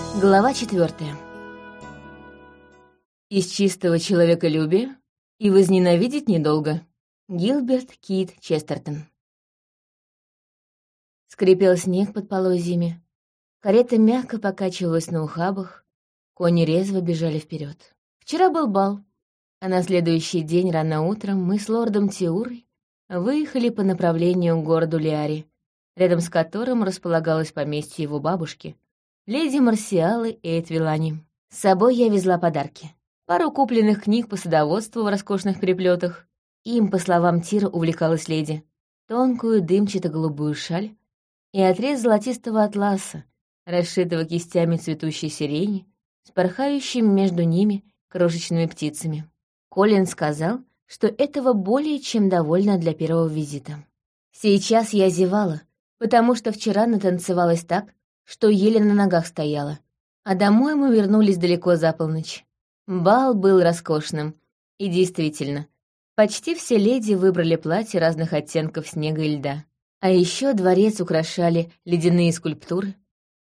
Глава четвертая. Из чистого человеколюбия и возненавидеть недолго. Гилберт Кит Честертон. Скрипел снег под полозьями. Карета мягко покачивалась на ухабах. Кони резво бежали вперед. Вчера был бал, а на следующий день рано утром мы с лордом Тиурой выехали по направлению к городу Лиари, рядом с которым располагалось поместье его бабушки, леди Марсиалы и Этвилани. С собой я везла подарки. Пару купленных книг по садоводству в роскошных переплетах. Им, по словам Тира, увлекалась леди. Тонкую дымчато-голубую шаль и отрез золотистого атласа, расшитого кистями цветущей сирени, с порхающими между ними крошечными птицами. Колин сказал, что этого более чем довольно для первого визита. Сейчас я зевала, потому что вчера натанцевалась так, что еле на ногах стояла, а домой мы вернулись далеко за полночь. Бал был роскошным, и действительно, почти все леди выбрали платья разных оттенков снега и льда. А еще дворец украшали ледяные скульптуры,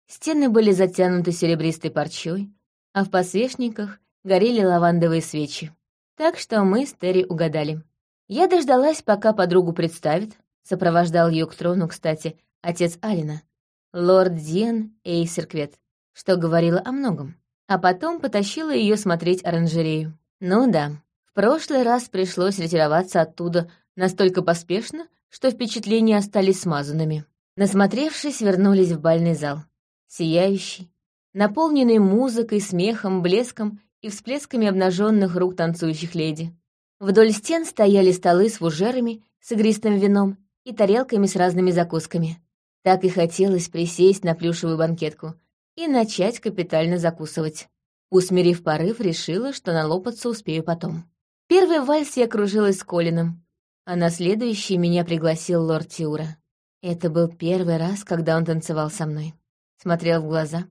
стены были затянуты серебристой парчой, а в подсвечниках горели лавандовые свечи. Так что мы с Терри угадали. Я дождалась, пока подругу представит. Сопровождал ее к трону, кстати, отец Алина, лорд Диан Эйсерквет, что говорило о многом. А потом потащила ее смотреть оранжерею. Ну да, в прошлый раз пришлось ретироваться оттуда настолько поспешно, что впечатления остались смазанными. Насмотревшись, вернулись в бальный зал. Сияющий, наполненный музыкой, смехом, блеском и всплесками обнаженных рук танцующих леди. Вдоль стен стояли столы с фужерами, с игристым вином и тарелками с разными закусками. Так и хотелось присесть на плюшевую банкетку и начать капитально закусывать. Усмирив порыв, решила, что налопаться успею потом. Первый вальс я кружилась с Колином, а на следующий меня пригласил лорд Тиура. Это был первый раз, когда он танцевал со мной. Смотрел в глаза,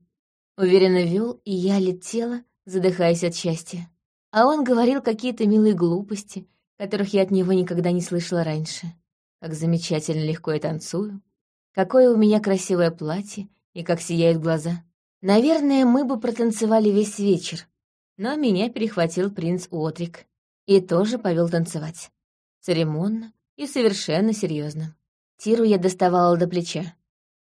уверенно вел, и я летела, задыхаясь от счастья. А он говорил какие-то милые глупости, которых я от него никогда не слышала раньше. Как замечательно легко я танцую, какое у меня красивое платье и как сияют глаза. Наверное, мы бы протанцевали весь вечер, но меня перехватил принц Отрик и тоже повел танцевать. Церемонно и совершенно серьезно. Тиру я доставала до плеча.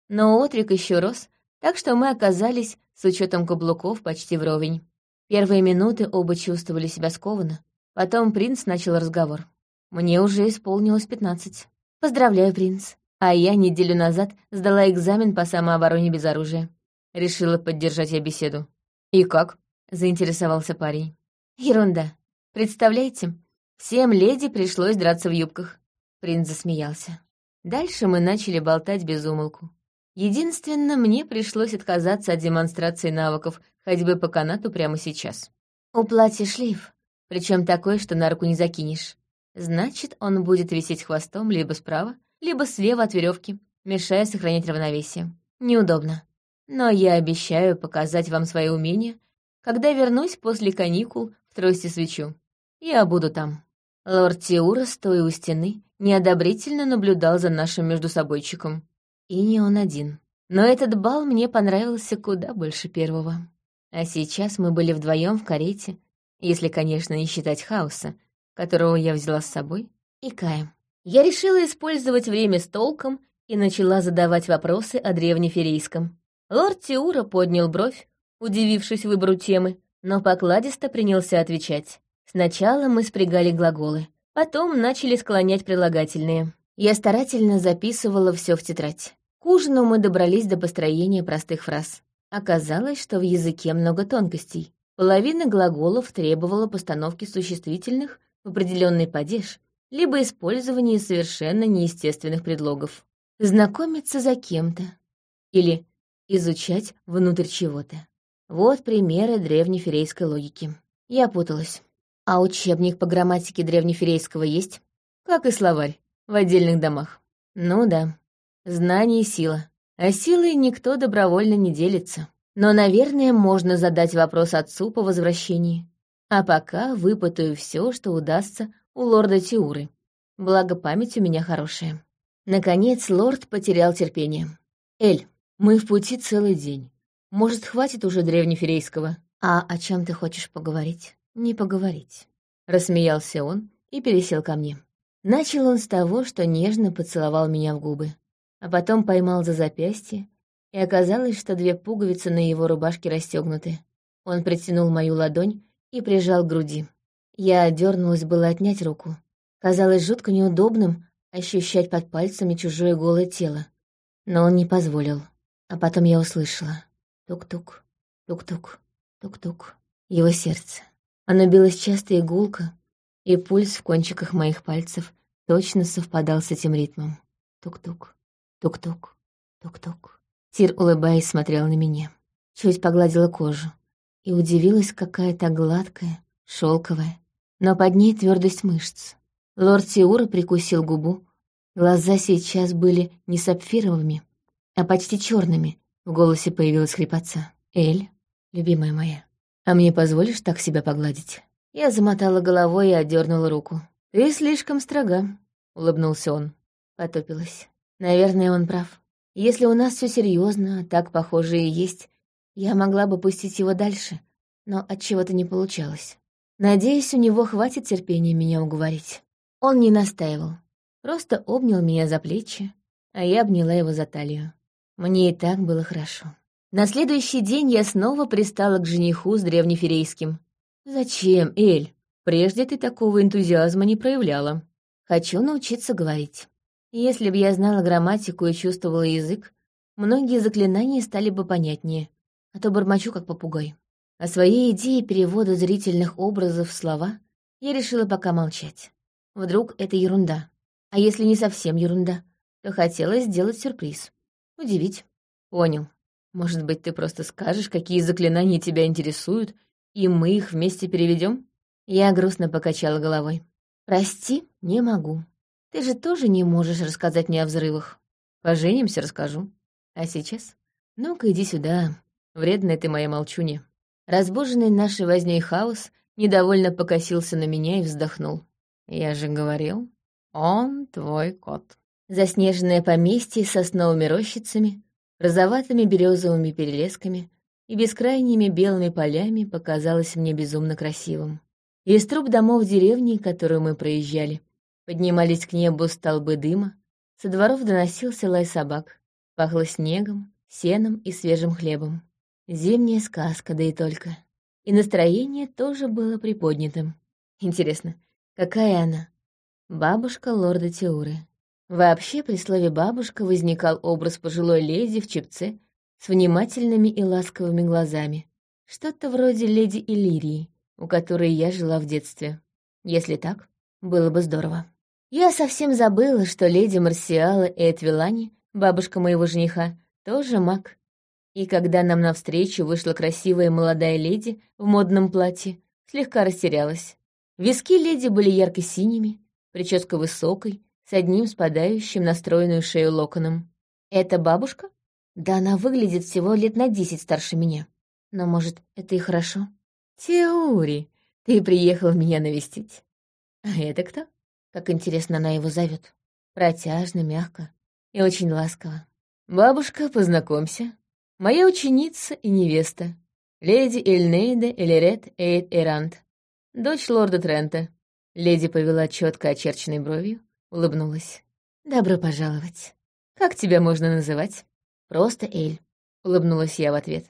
Но Отрик еще рос, так что мы оказались, с учетом каблуков, почти вровень. Первые минуты оба чувствовали себя скованно. Потом принц начал разговор. Мне уже исполнилось пятнадцать. Поздравляю, принц. А я неделю назад сдала экзамен по самообороне без оружия. Решила поддержать я беседу. «И как?» — заинтересовался парень. «Ерунда. Представляете, всем леди пришлось драться в юбках». Принц засмеялся. Дальше мы начали болтать без умолку. Единственно, мне пришлось отказаться от демонстрации навыков ходьбы по канату прямо сейчас. У платья шлейф, причем такой, что на руку не закинешь. Значит, он будет висеть хвостом либо справа, либо слева от веревки, мешая сохранять равновесие. Неудобно. Но я обещаю показать вам свои умения, когда вернусь после каникул в трости свечу. Я буду там. Лорд Тиура, стоя у стены, неодобрительно наблюдал за нашим междусобойчиком. И не он один. Но этот бал мне понравился куда больше первого. А сейчас мы были вдвоем в карете, если, конечно, не считать хаоса, которого я взяла с собой, и Каем. Я решила использовать время с толком и начала задавать вопросы о древнеферийском. Лорд Тиура поднял бровь, удивившись выбору темы, но покладисто принялся отвечать. Сначала мы спрягали глаголы, потом начали склонять прилагательные. Я старательно записывала все в тетрадь. К ужину мы добрались до построения простых фраз. Оказалось, что в языке много тонкостей. Половина глаголов требовала постановки существительных в определенный падеж, либо использования совершенно неестественных предлогов. Знакомиться за кем-то. Или изучать внутрь чего-то. Вот примеры древнеферейской логики. Я путалась. А учебник по грамматике древнеферейского есть? Как и словарь в отдельных домах. Ну да, знание — сила. А силой никто добровольно не делится. Но, наверное, можно задать вопрос отцу по возвращении. А пока выпытаю все, что удастся у лорда Тиуры. Благо, память у меня хорошая. Наконец, лорд потерял терпение. «Эль, мы в пути целый день. Может, хватит уже древнеферейского? А о чем ты хочешь поговорить? Не поговорить. Рассмеялся он и пересел ко мне. Начал он с того, что нежно поцеловал меня в губы, а потом поймал за запястье, и оказалось, что две пуговицы на его рубашке расстегнуты. Он притянул мою ладонь и прижал к груди. Я дернулась было отнять руку. Казалось жутко неудобным ощущать под пальцами чужое голое тело. Но он не позволил. А потом я услышала. Тук-тук, тук-тук, тук-тук. Его сердце. Оно билось часто и гулко, и пульс в кончиках моих пальцев точно совпадал с этим ритмом. Тук-тук, тук-тук, тук-тук. Тир, улыбаясь, смотрел на меня. Чуть погладила кожу и удивилась, какая-то гладкая, шелковая, но под ней твердость мышц. Лорд Тиура прикусил губу. Глаза сейчас были не сапфировыми, а почти черными. В голосе появилась хрипотца. «Эль, любимая моя, а мне позволишь так себя погладить?» Я замотала головой и отдернула руку. «Ты слишком строга», — улыбнулся он. Потопилась. Наверное, он прав. Если у нас все серьезно, так похоже и есть, я могла бы пустить его дальше, но от чего-то не получалось. Надеюсь, у него хватит терпения меня уговорить. Он не настаивал, просто обнял меня за плечи, а я обняла его за талию. Мне и так было хорошо. На следующий день я снова пристала к жениху с древнеферейским. «Зачем, Эль? Прежде ты такого энтузиазма не проявляла. Хочу научиться говорить. Если бы я знала грамматику и чувствовала язык, многие заклинания стали бы понятнее, а то бормочу как попугай. О своей идее перевода зрительных образов в слова я решила пока молчать. Вдруг это ерунда. А если не совсем ерунда, то хотела сделать сюрприз. Удивить. Понял. Может быть, ты просто скажешь, какие заклинания тебя интересуют, и мы их вместе переведем? Я грустно покачала головой. Прости, не могу. Ты же тоже не можешь рассказать мне о взрывах. Поженимся, расскажу. А сейчас? Ну-ка, иди сюда. Вредная ты моя молчунья. Разбуженный нашей вознёй хаос недовольно покосился на меня и вздохнул. «Я же говорил, он твой кот». Заснеженное поместье с сосновыми рощицами, розоватыми березовыми перелесками и бескрайними белыми полями показалось мне безумно красивым. Из труб домов деревни, которую мы проезжали, поднимались к небу столбы дыма, со дворов доносился лай собак, пахло снегом, сеном и свежим хлебом. Зимняя сказка, да и только. И настроение тоже было приподнятым. Интересно, какая она? Бабушка лорда Теуры. Вообще, при слове «бабушка» возникал образ пожилой леди в чепце с внимательными и ласковыми глазами. Что-то вроде леди Иллирии, у которой я жила в детстве. Если так, было бы здорово. Я совсем забыла, что леди Марсиала Эйтвилани, бабушка моего жениха, тоже маг, и когда нам навстречу вышла красивая молодая леди в модном платье, слегка растерялась. Виски леди были ярко-синими, прическа высокой, с одним спадающим на стройную шею локоном. «Это бабушка?» «Да она выглядит всего лет на десять старше меня. Но, может, это и хорошо?» «Теури, ты приехал меня навестить. А это кто?» Как интересно она его зовет. Протяжно, мягко и очень ласково. «Бабушка, познакомься. Моя ученица и невеста, леди Эльнейда Элерет Эйд Эрант, дочь лорда Трента. Леди повела четко очерченной бровью, улыбнулась. «Добро пожаловать. Как тебя можно называть?» «Просто Эль», — улыбнулась я в ответ.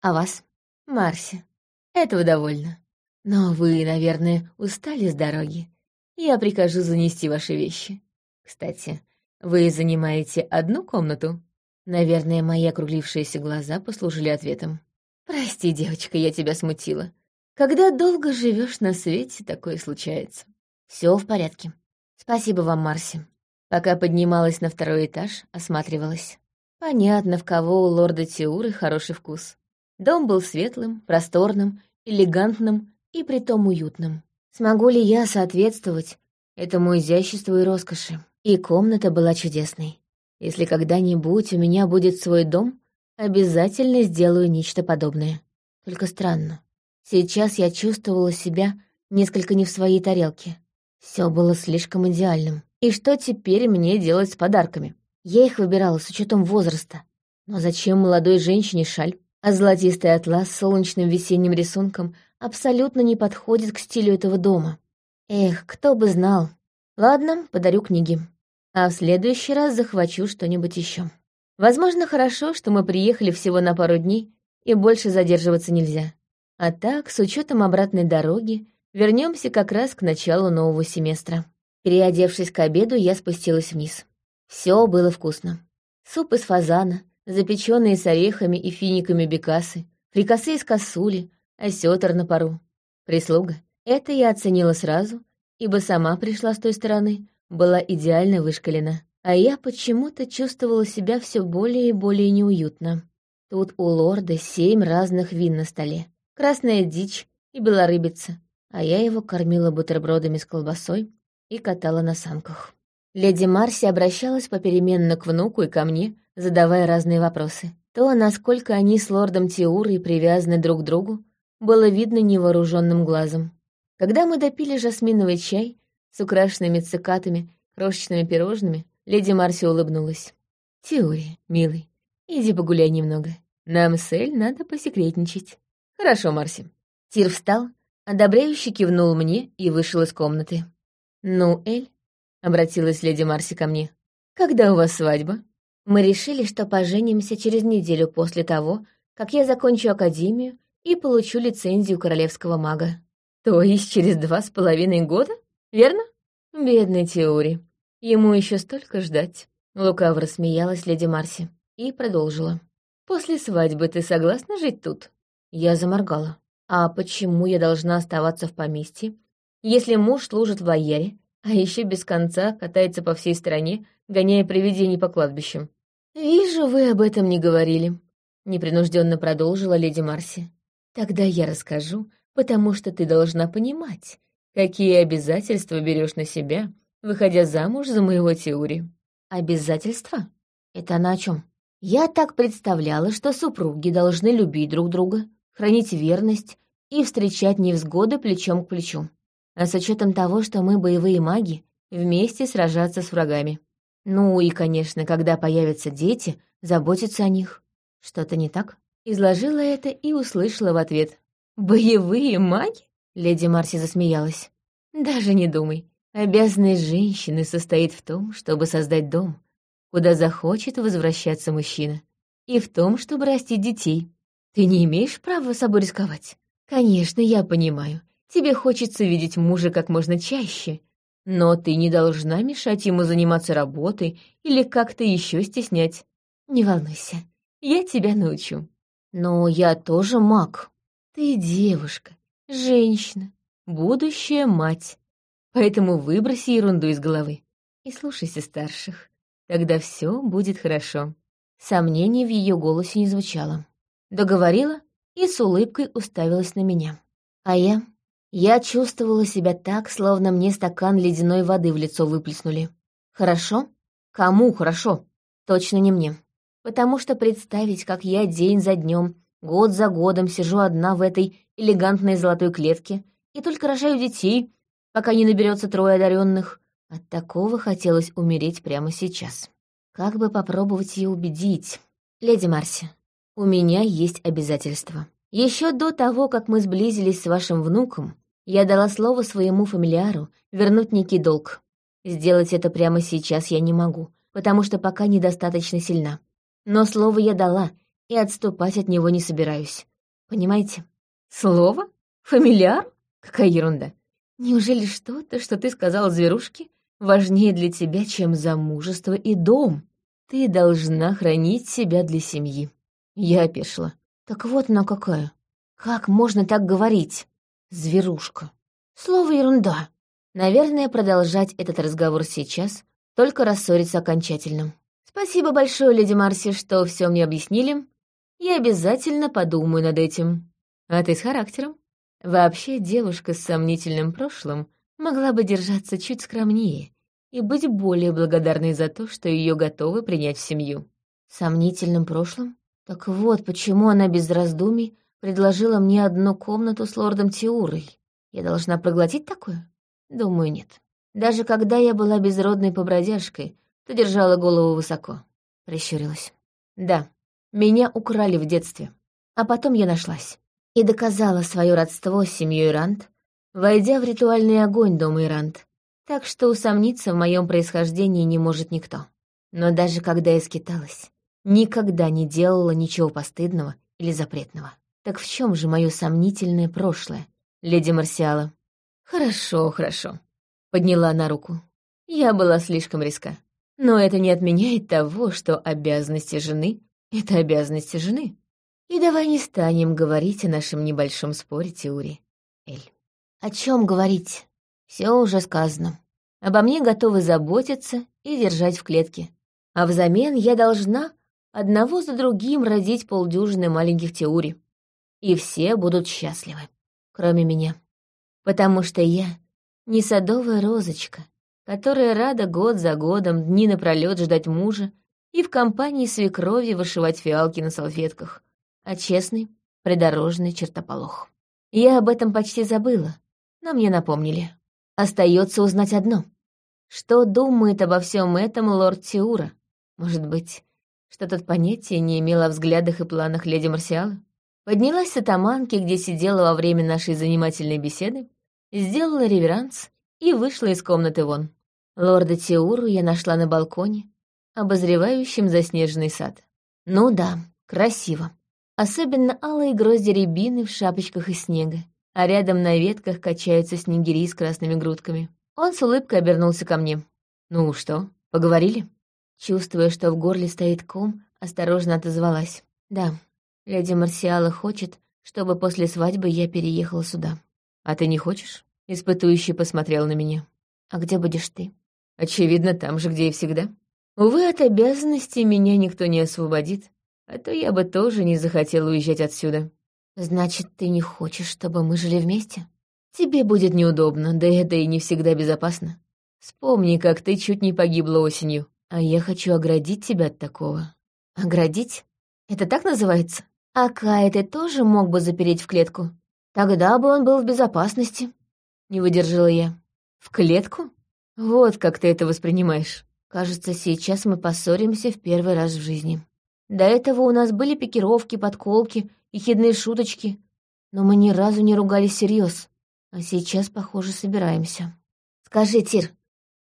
«А вас?» «Марси. Этого довольно. Но вы, наверное, устали с дороги. Я прикажу занести ваши вещи. Кстати, вы занимаете одну комнату?» Наверное, мои округлившиеся глаза послужили ответом. «Прости, девочка, я тебя смутила. Когда долго живешь на свете, такое случается. Все в порядке. Спасибо вам, Марси». Пока поднималась на второй этаж, осматривалась. Понятно, в кого у лорда Тиуры хороший вкус. Дом был светлым, просторным, элегантным и притом уютным. Смогу ли я соответствовать этому изяществу и роскоши? И комната была чудесной. Если когда-нибудь у меня будет свой дом, обязательно сделаю нечто подобное. Только странно. Сейчас я чувствовала себя несколько не в своей тарелке. Все было слишком идеальным. И что теперь мне делать с подарками? Я их выбирала с учетом возраста. Но зачем молодой женщине шаль? а золотистый атлас с солнечным весенним рисунком абсолютно не подходит к стилю этого дома. Эх, кто бы знал. Ладно, подарю книги. А в следующий раз захвачу что-нибудь еще. Возможно, хорошо, что мы приехали всего на пару дней, и больше задерживаться нельзя. А так, с учетом обратной дороги, вернемся как раз к началу нового семестра. Переодевшись к обеду, я спустилась вниз. Все было вкусно. Суп из фазана, запеченные с орехами и финиками бекасы, фрикасы из косули, осетр на пару. Прислуга. Это я оценила сразу, ибо сама пришла с той стороны, была идеально вышкалена. А я почему-то чувствовала себя все более и более неуютно. Тут у лорда семь разных вин на столе. Красная дичь и белорыбица, а я его кормила бутербродами с колбасой и катала на санках. Леди Марси обращалась попеременно к внуку и ко мне, задавая разные вопросы. То, насколько они с лордом Тиурой привязаны друг к другу, было видно невооруженным глазом. Когда мы допили жасминовый чай с украшенными цикатами, крошечными пирожными, леди Марси улыбнулась. «Тиури, милый, иди погуляй немного. Нам с Эль надо посекретничать». «Хорошо, Марси». Тир встал, одобряюще кивнул мне и вышел из комнаты. «Ну, Эль», — обратилась леди Марси ко мне, — «когда у вас свадьба?» Мы решили, что поженимся через неделю после того, как я закончу академию и получу лицензию королевского мага. То есть через два с половиной года, верно? Бедный Теори. Ему еще столько ждать. Лукаво рассмеялась леди Марси и продолжила. «После свадьбы ты согласна жить тут?» Я заморгала. «А почему я должна оставаться в поместье, если муж служит в лояре, а еще без конца катается по всей стране, гоняя привидений по кладбищам. «Вижу, вы об этом не говорили», — непринужденно продолжила леди Марси. «Тогда я расскажу, потому что ты должна понимать, какие обязательства берешь на себя, выходя замуж за моего Теури». «Обязательства? Это она о чем? Я так представляла, что супруги должны любить друг друга, хранить верность и встречать невзгоды плечом к плечу а с учетом того, что мы боевые маги, вместе сражаться с врагами. Ну и, конечно, когда появятся дети, заботиться о них. Что-то не так? Изложила это и услышала в ответ. «Боевые маги?» Леди Марси засмеялась. «Даже не думай. Обязанность женщины состоит в том, чтобы создать дом, куда захочет возвращаться мужчина, и в том, чтобы растить детей. Ты не имеешь права собой рисковать. Конечно, я понимаю. Тебе хочется видеть мужа как можно чаще, но ты не должна мешать ему заниматься работой или как-то еще стеснять. Не волнуйся, я тебя научу. Но я тоже маг. Ты девушка, женщина, будущая мать. Поэтому выброси ерунду из головы и слушайся старших. Тогда все будет хорошо. Сомнений в ее голосе не звучало. Договорила и с улыбкой уставилась на меня. А я я чувствовала себя так, словно мне стакан ледяной воды в лицо выплеснули. Хорошо? Кому хорошо? Точно не мне. Потому что представить, как я день за днем, год за годом сижу одна в этой элегантной золотой клетке и только рожаю детей, пока не наберется трое одаренных, от такого хотелось умереть прямо сейчас. Как бы попробовать ее убедить? Леди Марси, у меня есть обязательства. Еще до того, как мы сблизились с вашим внуком, я дала слово своему фамилиару вернуть некий долг. Сделать это прямо сейчас я не могу, потому что пока недостаточно сильна. Но слово я дала, и отступать от него не собираюсь. Понимаете? Слово? Фамилиар? Какая ерунда. Неужели что-то, что ты сказал зверушке, важнее для тебя, чем замужество и дом? Ты должна хранить себя для семьи. Я опешила. Так вот она какая. Как можно так говорить? Зверушка. Слово ерунда. Наверное, продолжать этот разговор сейчас только рассориться окончательно. Спасибо большое, леди Марси, что все мне объяснили. Я обязательно подумаю над этим. А ты с характером. Вообще, девушка с сомнительным прошлым могла бы держаться чуть скромнее и быть более благодарной за то, что ее готовы принять в семью. Сомнительным прошлым? Так вот, почему она без раздумий предложила мне одну комнату с лордом Тиурой. Я должна проглотить такое? Думаю, нет. Даже когда я была безродной побродяжкой, то держала голову высоко. Прищурилась. Да, меня украли в детстве. А потом я нашлась. И доказала свое родство с семьей Рант, войдя в ритуальный огонь дома Ирант. Так что усомниться в моем происхождении не может никто. Но даже когда я скиталась, никогда не делала ничего постыдного или запретного. Так в чем же мое сомнительное прошлое, леди Марсиала? Хорошо, хорошо. Подняла она руку. Я была слишком риска. Но это не отменяет того, что обязанности жены — это обязанности жены. И давай не станем говорить о нашем небольшом споре, Теури. Эль. О чем говорить? Все уже сказано. Обо мне готовы заботиться и держать в клетке. А взамен я должна одного за другим родить полдюжины маленьких Теури. И все будут счастливы, кроме меня. Потому что я не садовая розочка, которая рада год за годом дни напролёт ждать мужа и в компании свекрови вышивать фиалки на салфетках, а честный, придорожный чертополох. Я об этом почти забыла, но мне напомнили. Остается узнать одно. Что думает обо всем этом лорд Тиура? Может быть, что тот понятия не имел о взглядах и планах леди Марсиала? Поднялась с атаманки, где сидела во время нашей занимательной беседы, сделала реверанс и вышла из комнаты вон. Лорда Тиуру я нашла на балконе, обозревающем заснеженный сад. Ну да, красиво. Особенно алые грозди рябины в шапочках из снега, а рядом на ветках качаются снегири с красными грудками. Он с улыбкой обернулся ко мне. «Ну что, поговорили?» Чувствуя, что в горле стоит ком, осторожно отозвалась. «Да, леди Марсиала хочет, чтобы после свадьбы я переехала сюда». «А ты не хочешь?» Испытующий посмотрел на меня. «А где будешь ты?» «Очевидно, там же, где и всегда. Увы, от обязанностей меня никто не освободит, а то я бы тоже не захотела уезжать отсюда». «Значит, ты не хочешь, чтобы мы жили вместе?» «Тебе будет неудобно, да это и не всегда безопасно. Вспомни, как ты чуть не погибла осенью, а я хочу оградить тебя от такого». «Оградить? Это так называется? А Кая ты тоже мог бы запереть в клетку?» Тогда бы он был в безопасности. Не выдержала я. В клетку? Вот как ты это воспринимаешь. Кажется, сейчас мы поссоримся в первый раз в жизни. До этого у нас были пикировки, подколки и хидные шуточки, но мы ни разу не ругались всерьез. А сейчас, похоже, собираемся. Скажи, Тир,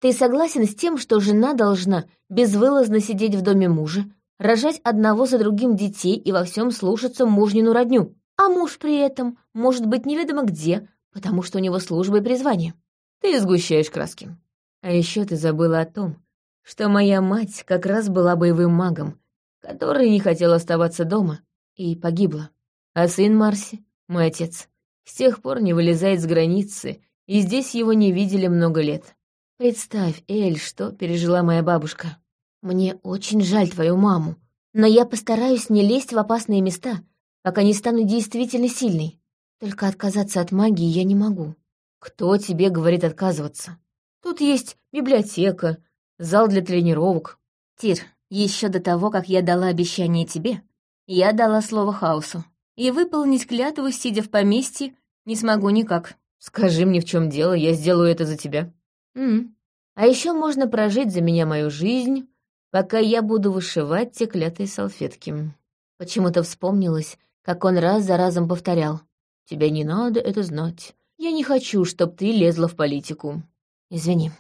ты согласен с тем, что жена должна безвылазно сидеть в доме мужа, рожать одного за другим детей и во всем слушаться мужнину родню? а муж при этом может быть неведомо где, потому что у него служба и призвание. Ты сгущаешь краски. А еще ты забыла о том, что моя мать как раз была боевым магом, который не хотел оставаться дома и погибла. А сын Марси, мой отец, с тех пор не вылезает с границы, и здесь его не видели много лет. Представь, Эль, что пережила моя бабушка. Мне очень жаль твою маму, но я постараюсь не лезть в опасные места, пока не стану действительно сильной. Только отказаться от магии я не могу. Кто тебе говорит отказываться? Тут есть библиотека, зал для тренировок. Тир, еще до того, как я дала обещание тебе, я дала слово хаосу. И выполнить клятву, сидя в поместье, не смогу никак. Скажи мне, в чем дело, я сделаю это за тебя. М А еще можно прожить за меня мою жизнь, пока я буду вышивать те клятые салфетки. Почему-то вспомнилось, как он раз за разом повторял. «Тебе не надо это знать. Я не хочу, чтоб ты лезла в политику». «Извини,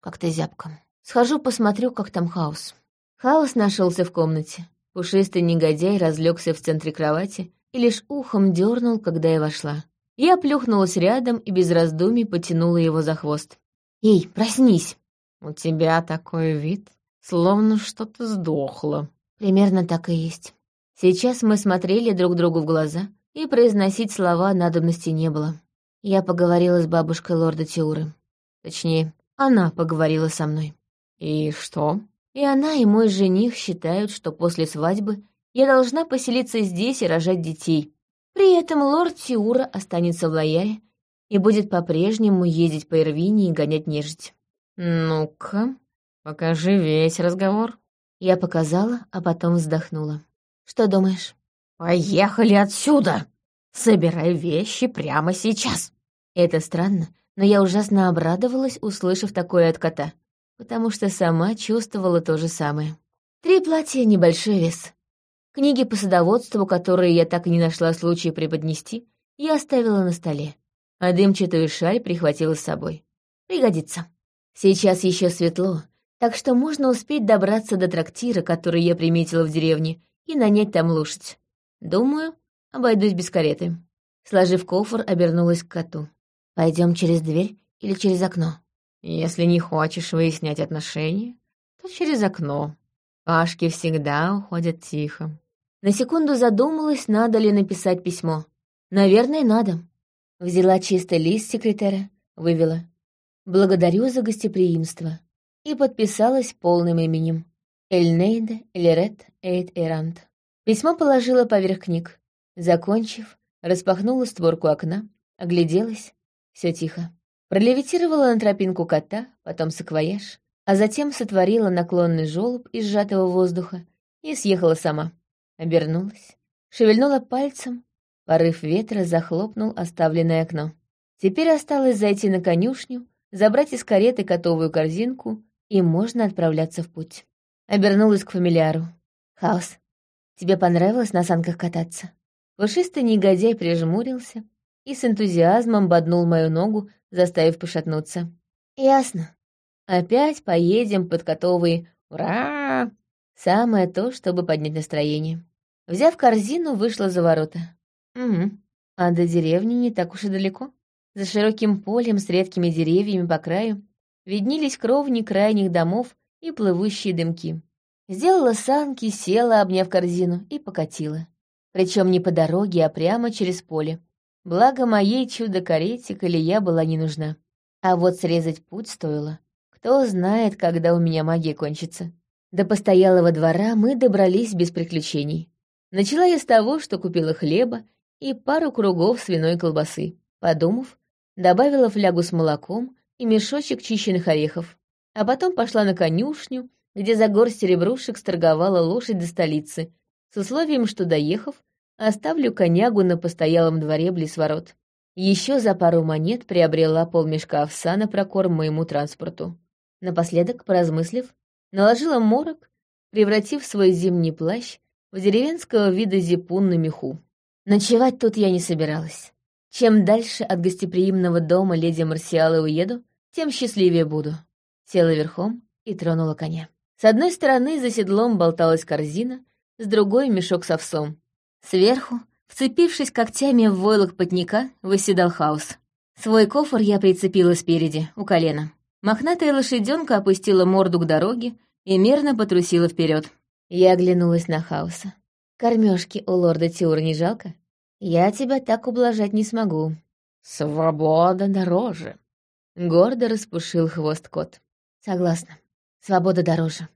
как ты зябко. Схожу, посмотрю, как там хаос». Хаос нашелся в комнате. Пушистый негодяй разлегся в центре кровати и лишь ухом дернул, когда я вошла. Я плюхнулась рядом и без раздумий потянула его за хвост. «Эй, проснись!» «У тебя такой вид, словно что-то сдохло». «Примерно так и есть. Сейчас мы смотрели друг другу в глаза, и произносить слова надобности не было. Я поговорила с бабушкой лорда Тиуры. Точнее, она поговорила со мной. «И что?» И она, и мой жених считают, что после свадьбы я должна поселиться здесь и рожать детей. При этом лорд Тиура останется в Лояре и будет по-прежнему ездить по Ирвине и гонять нежить. «Ну-ка, покажи весь разговор». Я показала, а потом вздохнула. Что думаешь? Поехали отсюда! Собирай вещи прямо сейчас. Это странно, но я ужасно обрадовалась, услышав такое от кота, потому что сама чувствовала то же самое. Три платья — небольшой вес. Книги по садоводству, которые я так и не нашла случая преподнести, я оставила на столе, а дымчатую шаль прихватила с собой. Пригодится. Сейчас еще светло, так что можно успеть добраться до трактира, который я приметила в деревне, и нанять там лошадь. Думаю, обойдусь без кареты. Сложив кофр, обернулась к коту. Пойдем через дверь или через окно? Если не хочешь выяснять отношения, то через окно. Пашки всегда уходят тихо. На секунду задумалась, надо ли написать письмо. Наверное, надо. Взяла чистый лист секретаря, вывела. «Благодарю за гостеприимство» и подписалась полным именем. Эльнейда Элерет Эйд Эрант. Письмо положила поверх книг. Закончив, распахнула створку окна, огляделась. Все тихо. Пролевитировала на тропинку кота, потом саквояж, а затем сотворила наклонный желоб из сжатого воздуха и съехала сама. Обернулась, шевельнула пальцем, порыв ветра захлопнул оставленное окно. Теперь осталось зайти на конюшню, забрать из кареты котовую корзинку, и можно отправляться в путь. Обернулась к фамилиару. «Хаос, тебе понравилось на санках кататься?» Пушистый негодяй прижмурился и с энтузиазмом боднул мою ногу, заставив пошатнуться. «Ясно. Опять поедем под котовые «Ура!» Самое то, чтобы поднять настроение. Взяв корзину, вышла за ворота. Угу. А до деревни не так уж и далеко. За широким полем с редкими деревьями по краю виднелись кровни крайних домов и плывущие дымки. Сделала санки, села, обняв корзину, и покатила. Причем не по дороге, а прямо через поле. Благо моей чудо-карете колея была не нужна. А вот срезать путь стоило. Кто знает, когда у меня магия кончится. До постоялого двора мы добрались без приключений. Начала я с того, что купила хлеба и пару кругов свиной колбасы. Подумав, добавила флягу с молоком и мешочек чищенных орехов. А потом пошла на конюшню, где за горсть серебрушек сторговала лошадь до столицы, с условием, что, доехав, оставлю конягу на постоялом дворе близ ворот. Еще за пару монет приобрела полмешка овса на прокорм моему транспорту. Напоследок, поразмыслив, наложила морок, превратив свой зимний плащ в деревенского вида зипун на меху. Ночевать тут я не собиралась. Чем дальше от гостеприимного дома леди Марсиалы уеду, тем счастливее буду. Села верхом и тронула коня. С одной стороны за седлом болталась корзина, с другой — мешок с овсом. Сверху, вцепившись когтями в войлок потника, выседал хаос. Свой кофр я прицепила спереди, у колена. Мохнатая лошаденка опустила морду к дороге и мерно потрусила вперед. Я оглянулась на хаоса. Кормежки у лорда Тиура не жалко? Я тебя так ублажать не смогу. Свобода дороже. Гордо распушил хвост кот. Согласна. Свобода дороже.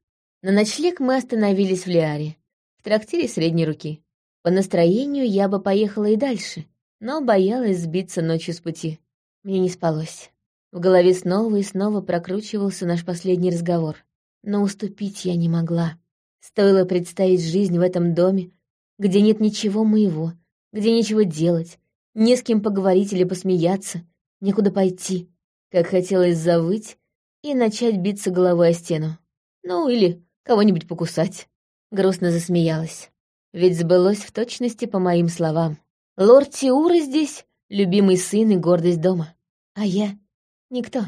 На ночлег мы остановились в Лиаре, в трактире средней руки. По настроению я бы поехала и дальше, но боялась сбиться ночью с пути. Мне не спалось. В голове снова и снова прокручивался наш последний разговор. Но уступить я не могла. Стоило представить жизнь в этом доме, где нет ничего моего, где нечего делать, не с кем поговорить или посмеяться, некуда пойти. Как хотелось завыть и начать биться головой о стену. Ну, или кого-нибудь покусать. Грустно засмеялась. Ведь сбылось в точности по моим словам. Лорд Тиура здесь — любимый сын и гордость дома. А я Никто.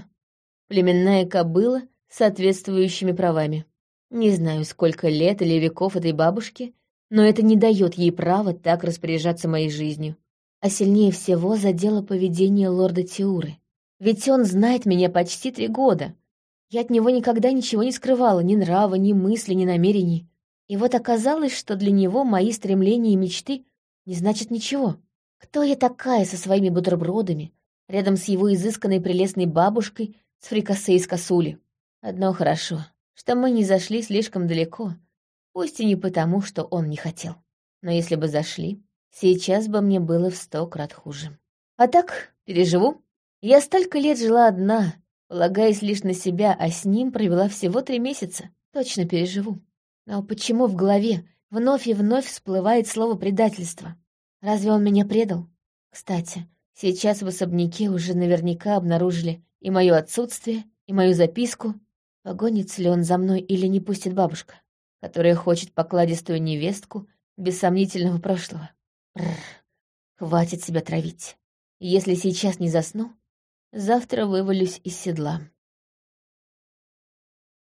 Племенная кобыла с соответствующими правами. Не знаю, сколько лет или веков этой бабушке, но это не дает ей права так распоряжаться моей жизнью. А сильнее всего задело поведение лорда Тиуры. Ведь он знает меня почти три года. Я от него никогда ничего не скрывала, ни нрава, ни мысли, ни намерений. И вот оказалось, что для него мои стремления и мечты не значат ничего. Кто я такая со своими бутербродами, рядом с его изысканной прелестной бабушкой с фрикасе из косули. Одно хорошо, что мы не зашли слишком далеко, пусть и не потому, что он не хотел. Но если бы зашли, сейчас бы мне было в сто крат хуже. А так, переживу. Я столько лет жила одна, полагаясь лишь на себя, а с ним провела всего три месяца. Точно переживу. Но почему в голове вновь и вновь всплывает слово «предательство»? Разве он меня предал? Кстати, Сейчас в особняке уже наверняка обнаружили и мое отсутствие, и мою записку. Погонится ли он за мной или не пустит бабушка, которая хочет покладистую невестку без сомнительного прошлого. Бррр, хватит себя травить. Если сейчас не засну, завтра вывалюсь из седла.